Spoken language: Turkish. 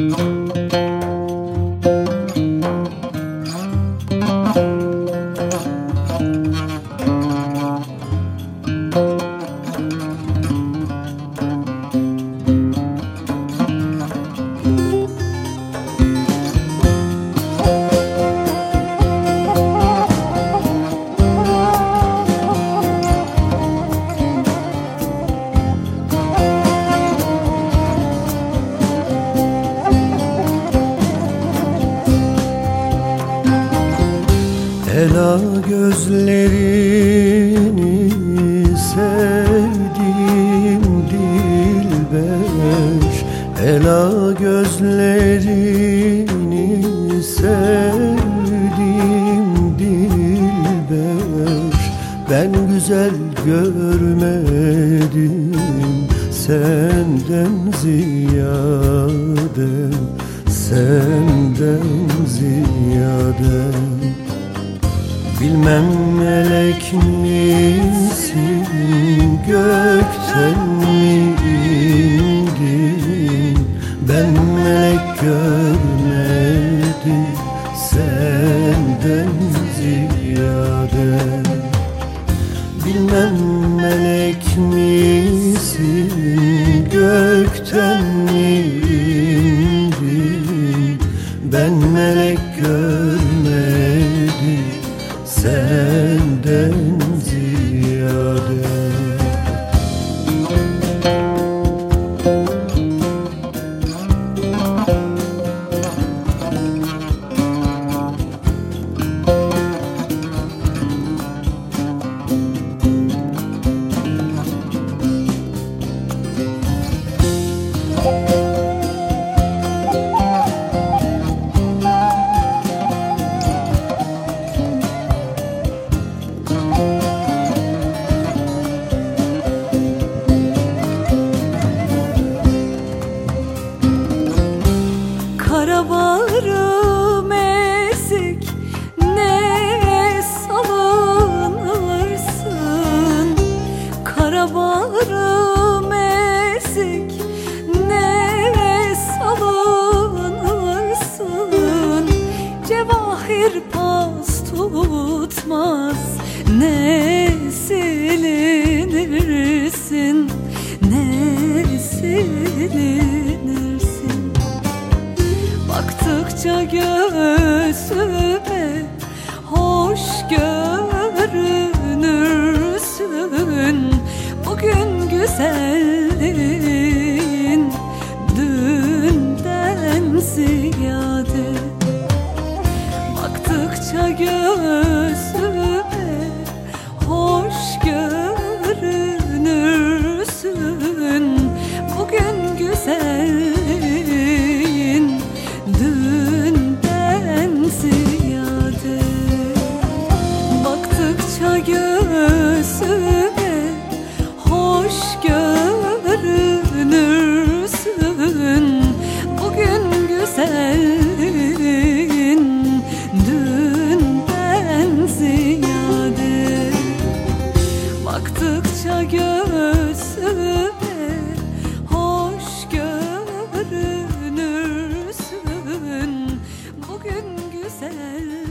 Oh. Ela gözlerini sevdim dilber Ela gözlerini sevdim dilber Ben güzel görmedim senden ziyade Bilmem melek misin gökten mi indin? Ben melek görmedim senden ziyade. Bilmem melek misin gökten mi indin? Ben melek görmedim melody ziyade Karabarım esik ne salınırsın Karabarım esik ne salınırsın Cevahir Baktıkça göğsüme hoş görünürsün. Bugün güzel paşa göğsüme hoş görünürsün. Bugün güzel